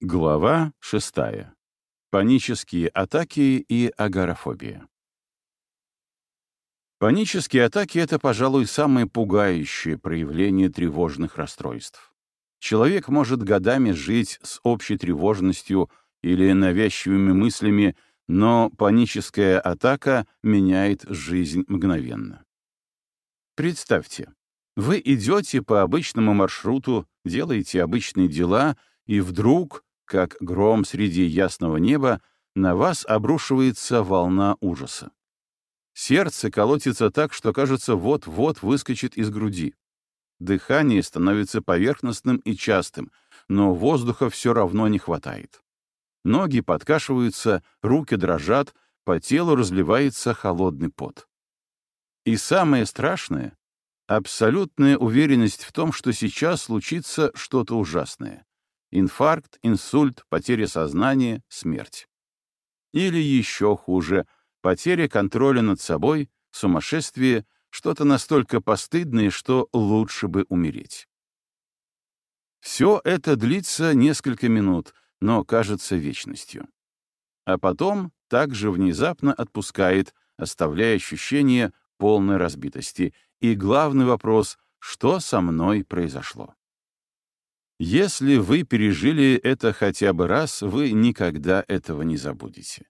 Глава 6. Панические атаки и агорафобия. Панические атаки — это, пожалуй, самое пугающее проявление тревожных расстройств. Человек может годами жить с общей тревожностью или навязчивыми мыслями, но паническая атака меняет жизнь мгновенно. Представьте, вы идете по обычному маршруту, делаете обычные дела, и вдруг, как гром среди ясного неба, на вас обрушивается волна ужаса. Сердце колотится так, что, кажется, вот-вот выскочит из груди. Дыхание становится поверхностным и частым, но воздуха все равно не хватает. Ноги подкашиваются, руки дрожат, по телу разливается холодный пот. И самое страшное — абсолютная уверенность в том, что сейчас случится что-то ужасное. Инфаркт, инсульт, потеря сознания, смерть. Или еще хуже — потеря контроля над собой, сумасшествие, что-то настолько постыдное, что лучше бы умереть. Все это длится несколько минут, но кажется вечностью. А потом также внезапно отпускает, оставляя ощущение полной разбитости. И главный вопрос — что со мной произошло? Если вы пережили это хотя бы раз, вы никогда этого не забудете.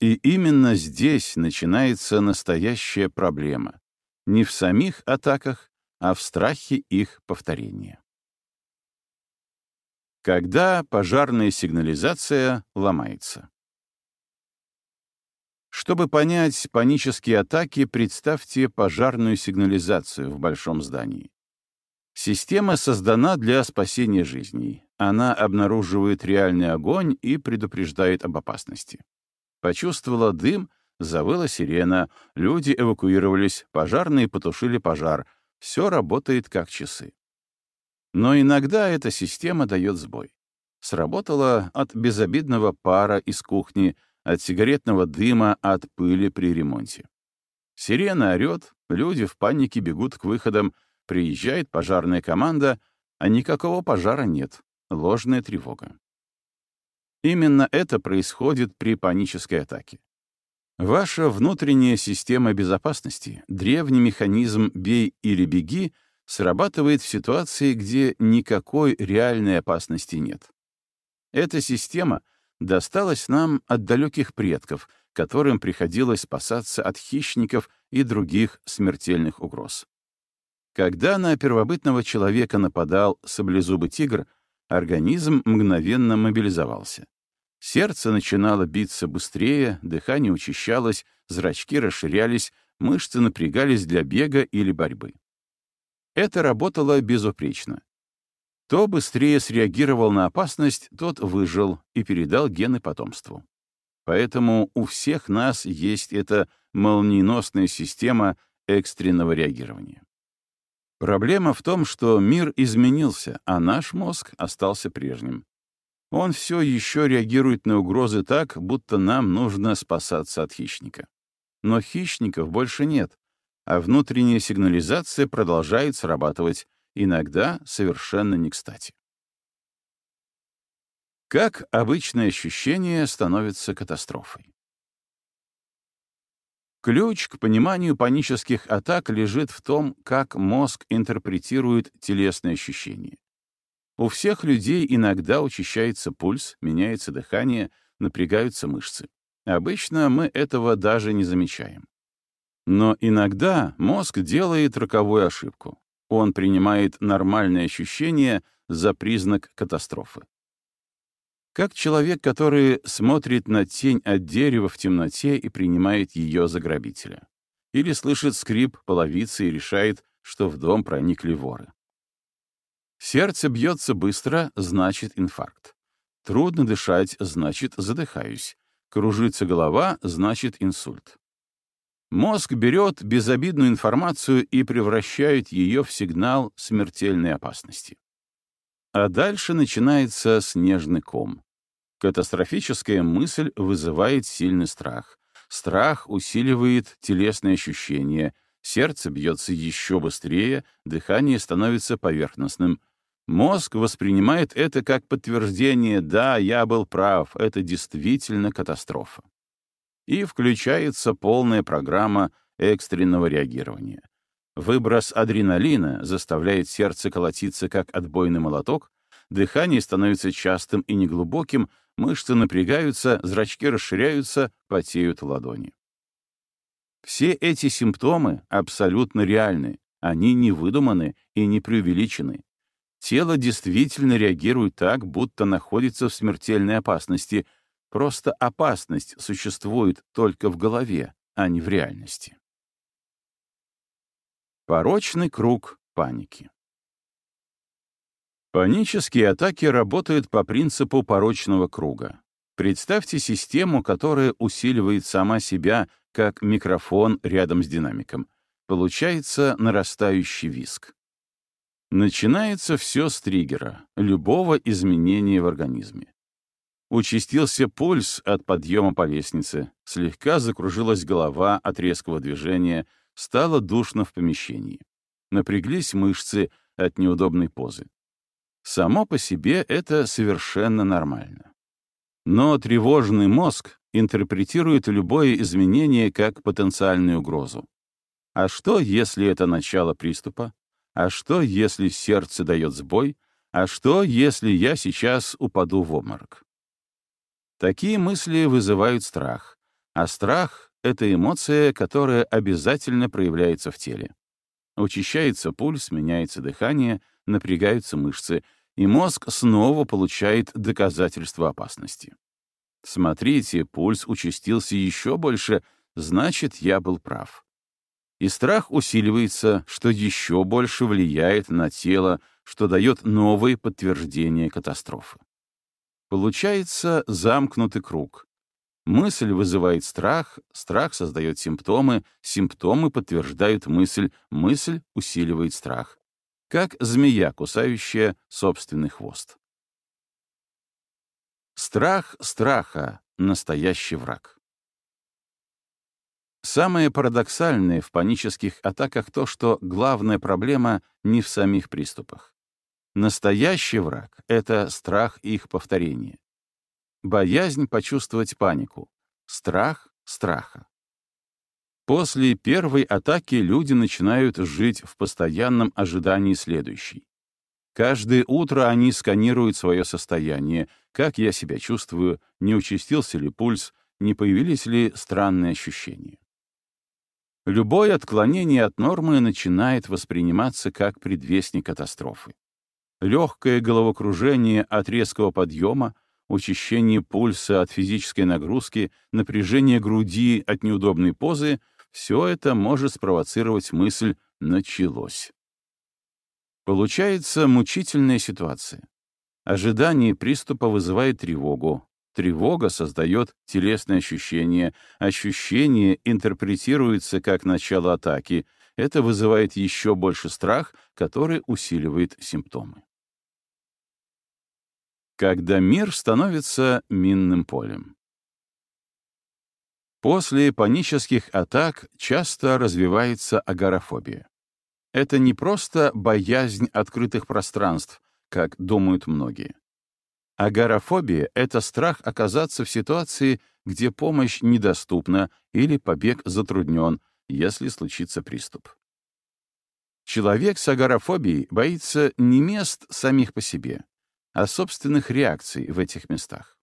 И именно здесь начинается настоящая проблема. Не в самих атаках, а в страхе их повторения. Когда пожарная сигнализация ломается. Чтобы понять панические атаки, представьте пожарную сигнализацию в большом здании. Система создана для спасения жизней. Она обнаруживает реальный огонь и предупреждает об опасности. Почувствовала дым, завыла сирена, люди эвакуировались, пожарные потушили пожар. Все работает как часы. Но иногда эта система дает сбой. Сработала от безобидного пара из кухни, от сигаретного дыма, от пыли при ремонте. Сирена орёт, люди в панике бегут к выходам, приезжает пожарная команда, а никакого пожара нет, ложная тревога. Именно это происходит при панической атаке. Ваша внутренняя система безопасности, древний механизм «бей или беги» срабатывает в ситуации, где никакой реальной опасности нет. Эта система досталась нам от далеких предков, которым приходилось спасаться от хищников и других смертельных угроз. Когда на первобытного человека нападал саблезубый тигр, организм мгновенно мобилизовался. Сердце начинало биться быстрее, дыхание учащалось, зрачки расширялись, мышцы напрягались для бега или борьбы. Это работало безупречно. Кто быстрее среагировал на опасность, тот выжил и передал гены потомству. Поэтому у всех нас есть эта молниеносная система экстренного реагирования. Проблема в том, что мир изменился, а наш мозг остался прежним. Он все еще реагирует на угрозы так, будто нам нужно спасаться от хищника. Но хищников больше нет, а внутренняя сигнализация продолжает срабатывать, иногда совершенно не кстати. Как обычное ощущение становится катастрофой? Ключ к пониманию панических атак лежит в том, как мозг интерпретирует телесные ощущения. У всех людей иногда учащается пульс, меняется дыхание, напрягаются мышцы. Обычно мы этого даже не замечаем. Но иногда мозг делает роковую ошибку. Он принимает нормальные ощущения за признак катастрофы. Как человек, который смотрит на тень от дерева в темноте и принимает ее за грабителя. Или слышит скрип половицы и решает, что в дом проникли воры. Сердце бьется быстро, значит инфаркт. Трудно дышать, значит задыхаюсь. Кружится голова, значит инсульт. Мозг берет безобидную информацию и превращает ее в сигнал смертельной опасности. А дальше начинается снежный ком. Катастрофическая мысль вызывает сильный страх. Страх усиливает телесные ощущения, сердце бьется еще быстрее, дыхание становится поверхностным. Мозг воспринимает это как подтверждение «да, я был прав, это действительно катастрофа». И включается полная программа экстренного реагирования. Выброс адреналина заставляет сердце колотиться как отбойный молоток, дыхание становится частым и неглубоким, мышцы напрягаются, зрачки расширяются, потеют ладони. Все эти симптомы абсолютно реальны, они не выдуманы и не преувеличены. Тело действительно реагирует так, будто находится в смертельной опасности, просто опасность существует только в голове, а не в реальности. Порочный круг паники. Панические атаки работают по принципу порочного круга. Представьте систему, которая усиливает сама себя, как микрофон рядом с динамиком. Получается нарастающий виск. Начинается все с триггера, любого изменения в организме. Участился пульс от подъема по лестнице, слегка закружилась голова от резкого движения, стало душно в помещении. Напряглись мышцы от неудобной позы. Само по себе это совершенно нормально. Но тревожный мозг интерпретирует любое изменение как потенциальную угрозу. А что, если это начало приступа? А что, если сердце дает сбой? А что, если я сейчас упаду в обморок? Такие мысли вызывают страх. А страх — это эмоция, которая обязательно проявляется в теле. Учащается пульс, меняется дыхание, напрягаются мышцы, и мозг снова получает доказательство опасности. Смотрите, пульс участился еще больше, значит, я был прав. И страх усиливается, что еще больше влияет на тело, что дает новые подтверждения катастрофы. Получается замкнутый круг. Мысль вызывает страх, страх создает симптомы, симптомы подтверждают мысль, мысль усиливает страх. Как змея, кусающая собственный хвост. Страх страха — настоящий враг. Самое парадоксальное в панических атаках то, что главная проблема не в самих приступах. Настоящий враг — это страх их повторения. Боязнь почувствовать панику. Страх страха. После первой атаки люди начинают жить в постоянном ожидании следующей. Каждое утро они сканируют свое состояние, как я себя чувствую, не участился ли пульс, не появились ли странные ощущения. Любое отклонение от нормы начинает восприниматься как предвестник катастрофы. Легкое головокружение от резкого подъема, учащение пульса от физической нагрузки, напряжение груди от неудобной позы — все это может спровоцировать мысль «началось». Получается мучительная ситуация. Ожидание приступа вызывает тревогу, Тревога создает телесные ощущения, ощущение интерпретируется как начало атаки. Это вызывает еще больше страх, который усиливает симптомы. Когда мир становится минным полем. После панических атак часто развивается агорафобия. Это не просто боязнь открытых пространств, как думают многие. Агорафобия — это страх оказаться в ситуации, где помощь недоступна или побег затруднен, если случится приступ. Человек с агорафобией боится не мест самих по себе, а собственных реакций в этих местах.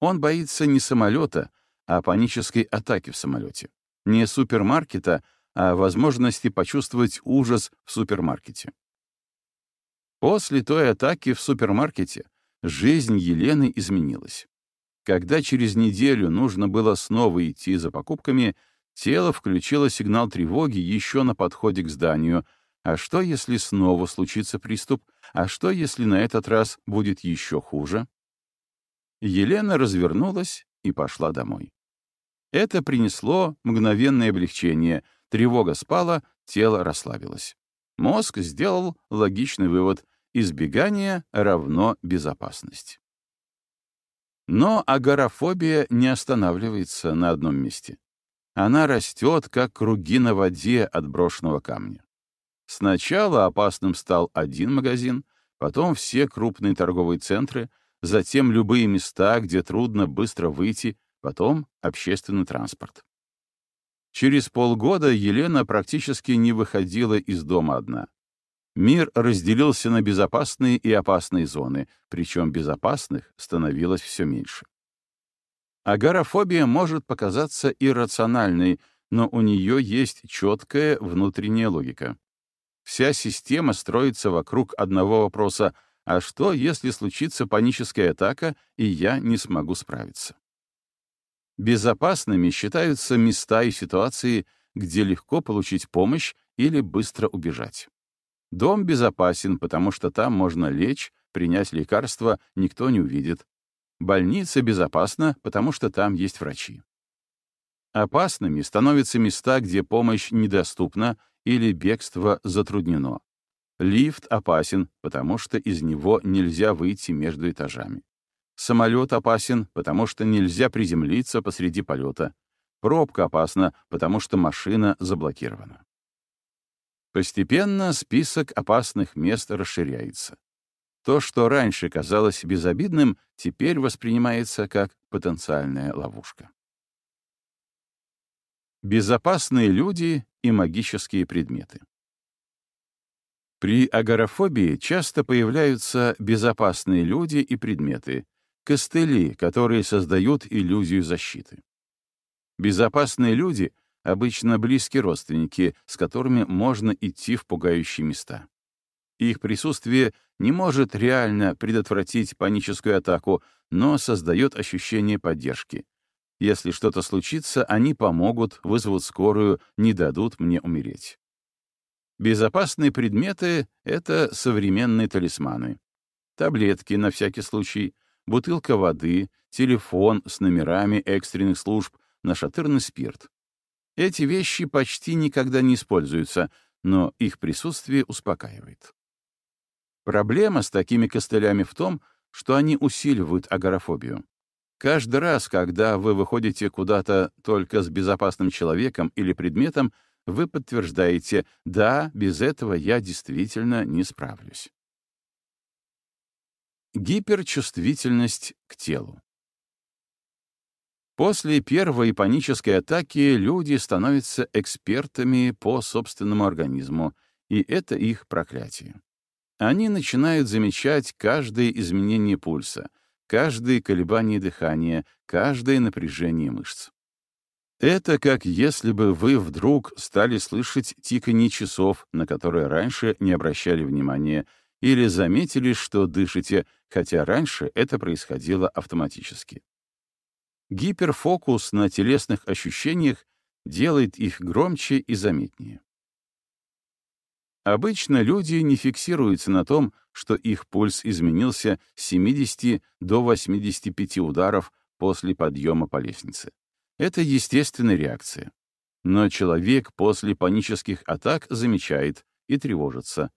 Он боится не самолета, а панической атаки в самолете, не супермаркета, а возможности почувствовать ужас в супермаркете. После той атаки в супермаркете жизнь Елены изменилась. Когда через неделю нужно было снова идти за покупками, тело включило сигнал тревоги еще на подходе к зданию. А что, если снова случится приступ? А что, если на этот раз будет еще хуже? Елена развернулась и пошла домой. Это принесло мгновенное облегчение. Тревога спала, тело расслабилось. Мозг сделал логичный вывод. Избегание равно безопасность. Но агорафобия не останавливается на одном месте. Она растет, как круги на воде от брошенного камня. Сначала опасным стал один магазин, потом все крупные торговые центры, затем любые места, где трудно быстро выйти, потом общественный транспорт. Через полгода Елена практически не выходила из дома одна. Мир разделился на безопасные и опасные зоны, причем безопасных становилось все меньше. Агорафобия может показаться иррациональной, но у нее есть четкая внутренняя логика. Вся система строится вокруг одного вопроса «А что, если случится паническая атака, и я не смогу справиться?» Безопасными считаются места и ситуации, где легко получить помощь или быстро убежать. Дом безопасен, потому что там можно лечь, принять лекарства, никто не увидит. Больница безопасна, потому что там есть врачи. Опасными становятся места, где помощь недоступна или бегство затруднено. Лифт опасен, потому что из него нельзя выйти между этажами. Самолет опасен, потому что нельзя приземлиться посреди полета. Пробка опасна, потому что машина заблокирована. Постепенно список опасных мест расширяется. То, что раньше казалось безобидным, теперь воспринимается как потенциальная ловушка. Безопасные люди и магические предметы. При агорафобии часто появляются безопасные люди и предметы, костыли, которые создают иллюзию защиты. Безопасные люди — обычно близкие родственники, с которыми можно идти в пугающие места. Их присутствие не может реально предотвратить паническую атаку, но создает ощущение поддержки. Если что-то случится, они помогут, вызовут скорую, не дадут мне умереть. Безопасные предметы — это современные талисманы. Таблетки на всякий случай, бутылка воды, телефон с номерами экстренных служб, нашатырный спирт. Эти вещи почти никогда не используются, но их присутствие успокаивает. Проблема с такими костылями в том, что они усиливают агорафобию. Каждый раз, когда вы выходите куда-то только с безопасным человеком или предметом, вы подтверждаете «да, без этого я действительно не справлюсь». Гиперчувствительность к телу. После первой панической атаки люди становятся экспертами по собственному организму, и это их проклятие. Они начинают замечать каждое изменение пульса, каждое колебание дыхания, каждое напряжение мышц. Это как если бы вы вдруг стали слышать тиканье часов, на которые раньше не обращали внимания, или заметили, что дышите, хотя раньше это происходило автоматически. Гиперфокус на телесных ощущениях делает их громче и заметнее. Обычно люди не фиксируются на том, что их пульс изменился с 70 до 85 ударов после подъема по лестнице. Это естественная реакция. Но человек после панических атак замечает и тревожится,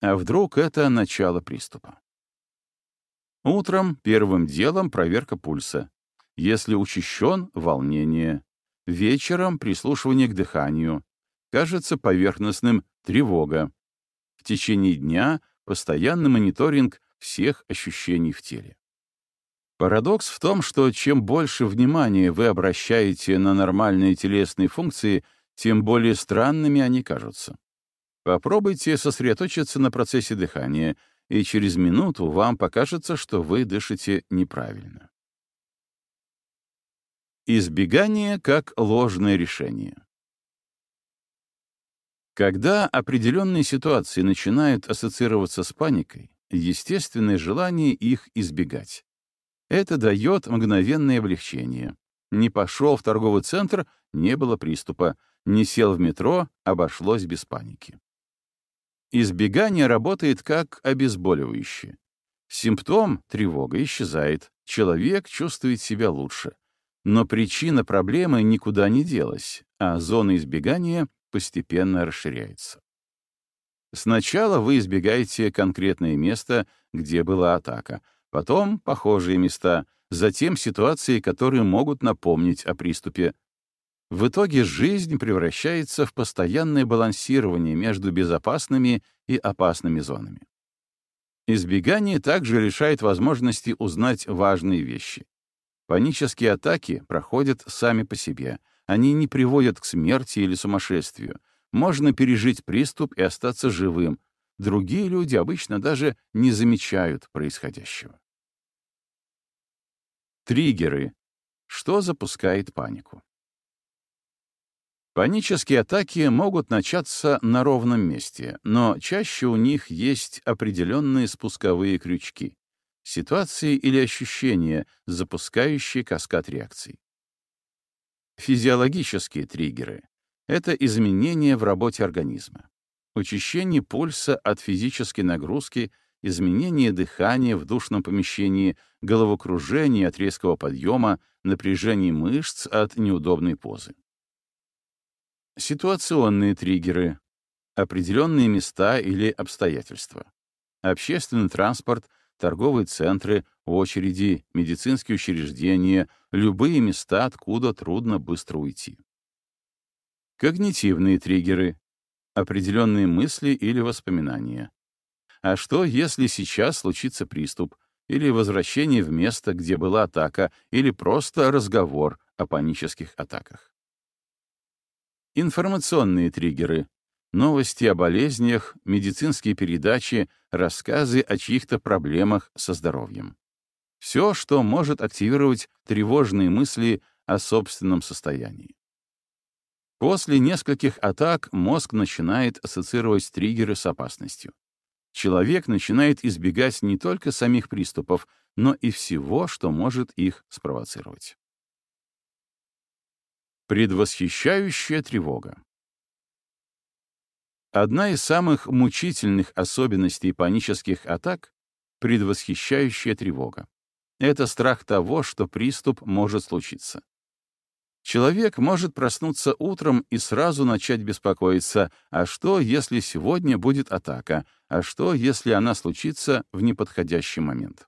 а вдруг это начало приступа? Утром первым делом проверка пульса. Если учащен — волнение. Вечером — прислушивание к дыханию. Кажется поверхностным — тревога. В течение дня — постоянный мониторинг всех ощущений в теле. Парадокс в том, что чем больше внимания вы обращаете на нормальные телесные функции, тем более странными они кажутся. Попробуйте сосредоточиться на процессе дыхания, и через минуту вам покажется, что вы дышите неправильно. Избегание как ложное решение. Когда определенные ситуации начинают ассоциироваться с паникой, естественное желание их избегать. Это дает мгновенное облегчение. Не пошел в торговый центр — не было приступа. Не сел в метро — обошлось без паники. Избегание работает как обезболивающее. Симптом — тревога — исчезает, человек чувствует себя лучше. Но причина проблемы никуда не делась, а зона избегания постепенно расширяется. Сначала вы избегаете конкретное место, где была атака, потом похожие места, затем ситуации, которые могут напомнить о приступе, в итоге жизнь превращается в постоянное балансирование между безопасными и опасными зонами. Избегание также лишает возможности узнать важные вещи. Панические атаки проходят сами по себе. Они не приводят к смерти или сумасшествию. Можно пережить приступ и остаться живым. Другие люди обычно даже не замечают происходящего. Триггеры. Что запускает панику? Панические атаки могут начаться на ровном месте, но чаще у них есть определенные спусковые крючки, ситуации или ощущения, запускающие каскад реакций. Физиологические триггеры — это изменения в работе организма. Учащение пульса от физической нагрузки, изменение дыхания в душном помещении, головокружение от резкого подъема, напряжение мышц от неудобной позы. Ситуационные триггеры — определенные места или обстоятельства. Общественный транспорт, торговые центры, очереди, медицинские учреждения, любые места, откуда трудно быстро уйти. Когнитивные триггеры — определенные мысли или воспоминания. А что, если сейчас случится приступ, или возвращение в место, где была атака, или просто разговор о панических атаках? Информационные триггеры. Новости о болезнях, медицинские передачи, рассказы о чьих-то проблемах со здоровьем. Все, что может активировать тревожные мысли о собственном состоянии. После нескольких атак мозг начинает ассоциировать триггеры с опасностью. Человек начинает избегать не только самих приступов, но и всего, что может их спровоцировать. Предвосхищающая тревога. Одна из самых мучительных особенностей панических атак — предвосхищающая тревога. Это страх того, что приступ может случиться. Человек может проснуться утром и сразу начать беспокоиться, а что, если сегодня будет атака, а что, если она случится в неподходящий момент.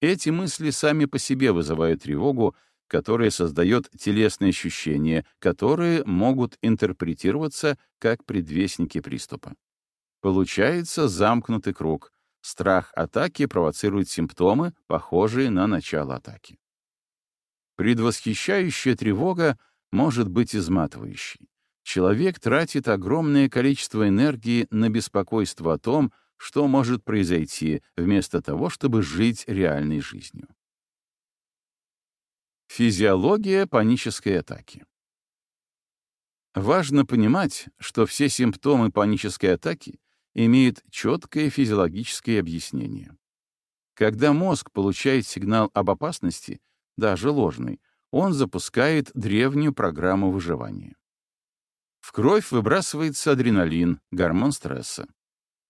Эти мысли сами по себе вызывают тревогу, которое создает телесные ощущения, которые могут интерпретироваться как предвестники приступа. Получается замкнутый круг. Страх атаки провоцирует симптомы, похожие на начало атаки. Предвосхищающая тревога может быть изматывающей. Человек тратит огромное количество энергии на беспокойство о том, что может произойти, вместо того, чтобы жить реальной жизнью. Физиология панической атаки. Важно понимать, что все симптомы панической атаки имеют четкое физиологическое объяснение. Когда мозг получает сигнал об опасности, даже ложный, он запускает древнюю программу выживания. В кровь выбрасывается адреналин, гормон стресса.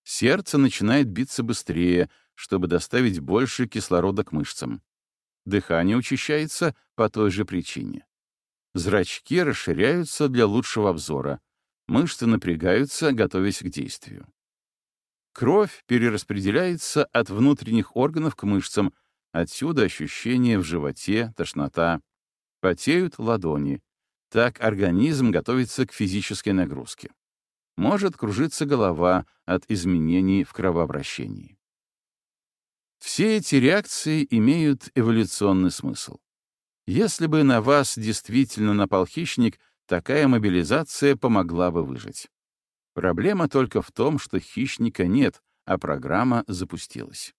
Сердце начинает биться быстрее, чтобы доставить больше кислорода к мышцам. Дыхание учащается по той же причине. Зрачки расширяются для лучшего обзора. Мышцы напрягаются, готовясь к действию. Кровь перераспределяется от внутренних органов к мышцам, отсюда ощущение в животе, тошнота. Потеют ладони. Так организм готовится к физической нагрузке. Может кружиться голова от изменений в кровообращении. Все эти реакции имеют эволюционный смысл. Если бы на вас действительно напал хищник, такая мобилизация помогла бы выжить. Проблема только в том, что хищника нет, а программа запустилась.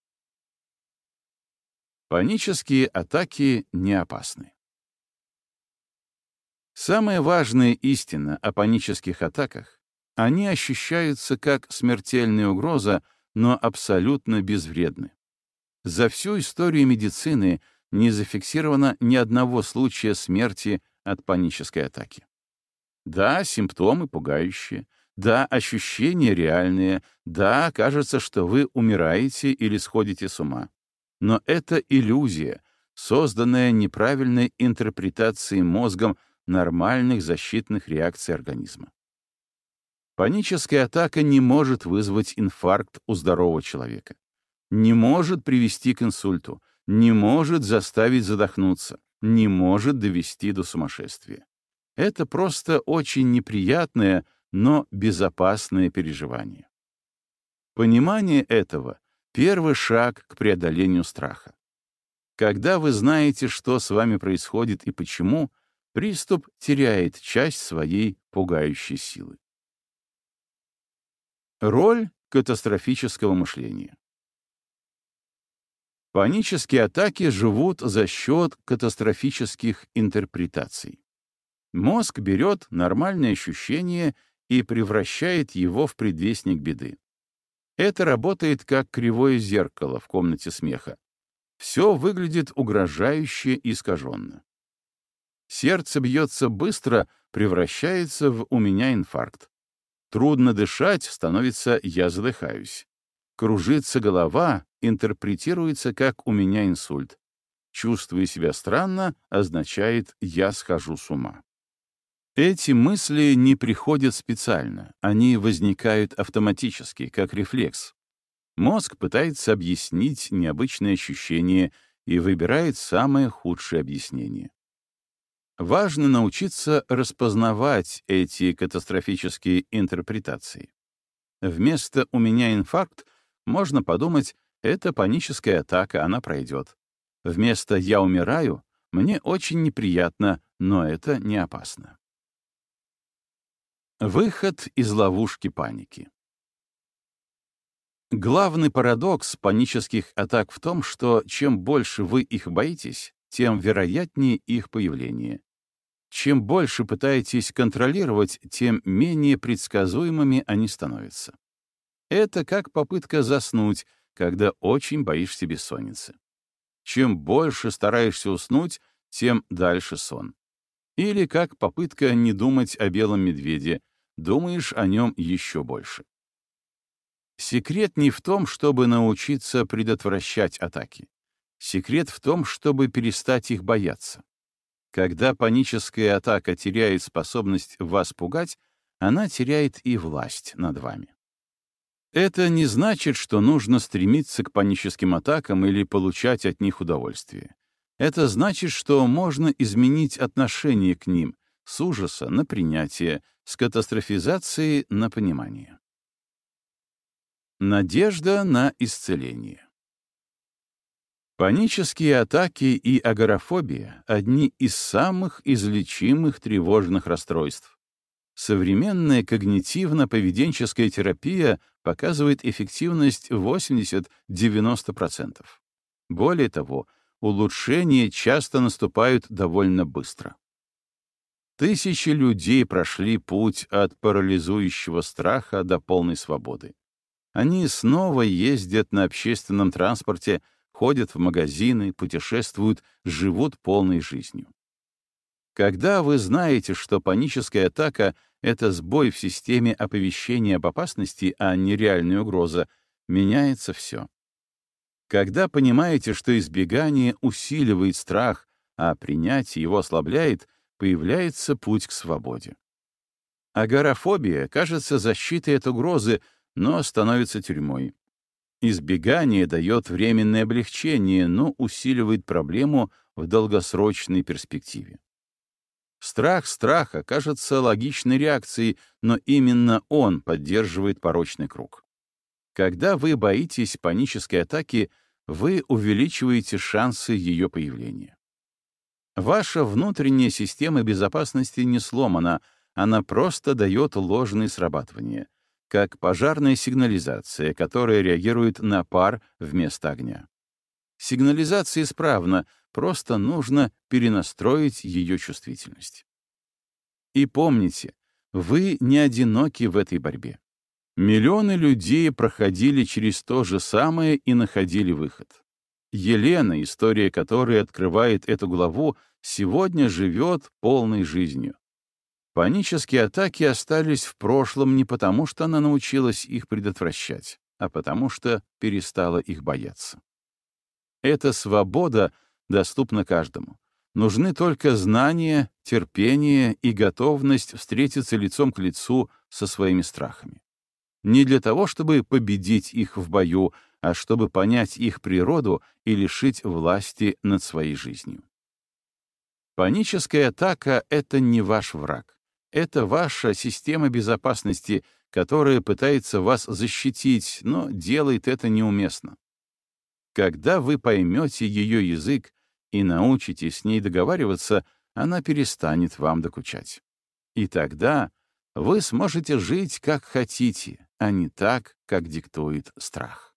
Панические атаки не опасны. Самая важная истина о панических атаках — они ощущаются как смертельная угроза, но абсолютно безвредны. За всю историю медицины не зафиксировано ни одного случая смерти от панической атаки. Да, симптомы пугающие, да, ощущения реальные, да, кажется, что вы умираете или сходите с ума. Но это иллюзия, созданная неправильной интерпретацией мозгом нормальных защитных реакций организма. Паническая атака не может вызвать инфаркт у здорового человека не может привести к инсульту, не может заставить задохнуться, не может довести до сумасшествия. Это просто очень неприятное, но безопасное переживание. Понимание этого Первый шаг к преодолению страха. Когда вы знаете, что с вами происходит и почему, приступ теряет часть своей пугающей силы. Роль катастрофического мышления. Панические атаки живут за счет катастрофических интерпретаций. Мозг берет нормальное ощущение и превращает его в предвестник беды. Это работает как кривое зеркало в комнате смеха. Все выглядит угрожающе и искаженно. Сердце бьется быстро, превращается в «у меня инфаркт». Трудно дышать, становится «я задыхаюсь». Кружится голова, интерпретируется как «у меня инсульт». Чувствую себя странно означает «я схожу с ума». Эти мысли не приходят специально, они возникают автоматически, как рефлекс. Мозг пытается объяснить необычные ощущения и выбирает самое худшее объяснение. Важно научиться распознавать эти катастрофические интерпретации. Вместо «у меня инфаркт» можно подумать «это паническая атака, она пройдет». Вместо «я умираю» мне очень неприятно, но это не опасно. Выход из ловушки паники. Главный парадокс панических атак в том, что чем больше вы их боитесь, тем вероятнее их появление. Чем больше пытаетесь контролировать, тем менее предсказуемыми они становятся. Это как попытка заснуть, когда очень боишься бессонницы. Чем больше стараешься уснуть, тем дальше сон. Или как попытка не думать о белом медведе, думаешь о нем еще больше. Секрет не в том, чтобы научиться предотвращать атаки. Секрет в том, чтобы перестать их бояться. Когда паническая атака теряет способность вас пугать, она теряет и власть над вами. Это не значит, что нужно стремиться к паническим атакам или получать от них удовольствие. Это значит, что можно изменить отношение к ним с ужаса на принятие, с катастрофизации на понимание. Надежда на исцеление. Панические атаки и агорафобия — одни из самых излечимых тревожных расстройств. Современная когнитивно-поведенческая терапия показывает эффективность 80-90%. Более того, улучшения часто наступают довольно быстро. Тысячи людей прошли путь от парализующего страха до полной свободы. Они снова ездят на общественном транспорте, ходят в магазины, путешествуют, живут полной жизнью. Когда вы знаете, что паническая атака — это сбой в системе оповещения об опасности, а не реальная угроза, меняется все. Когда понимаете, что избегание усиливает страх, а принятие его ослабляет, появляется путь к свободе. Агорафобия кажется защитой от угрозы, но становится тюрьмой. Избегание дает временное облегчение, но усиливает проблему в долгосрочной перспективе. Страх страха кажется логичной реакцией, но именно он поддерживает порочный круг. Когда вы боитесь панической атаки, вы увеличиваете шансы ее появления. Ваша внутренняя система безопасности не сломана, она просто дает ложные срабатывания, как пожарная сигнализация, которая реагирует на пар вместо огня. Сигнализация исправна, просто нужно перенастроить ее чувствительность. И помните, вы не одиноки в этой борьбе. Миллионы людей проходили через то же самое и находили выход. Елена, история которой открывает эту главу, сегодня живет полной жизнью. Панические атаки остались в прошлом не потому, что она научилась их предотвращать, а потому что перестала их бояться. Эта свобода доступна каждому. Нужны только знания, терпение и готовность встретиться лицом к лицу со своими страхами. Не для того, чтобы победить их в бою, а чтобы понять их природу и лишить власти над своей жизнью. Паническая атака — это не ваш враг. Это ваша система безопасности, которая пытается вас защитить, но делает это неуместно. Когда вы поймете ее язык и научитесь с ней договариваться, она перестанет вам докучать. И тогда вы сможете жить как хотите, а не так, как диктует страх.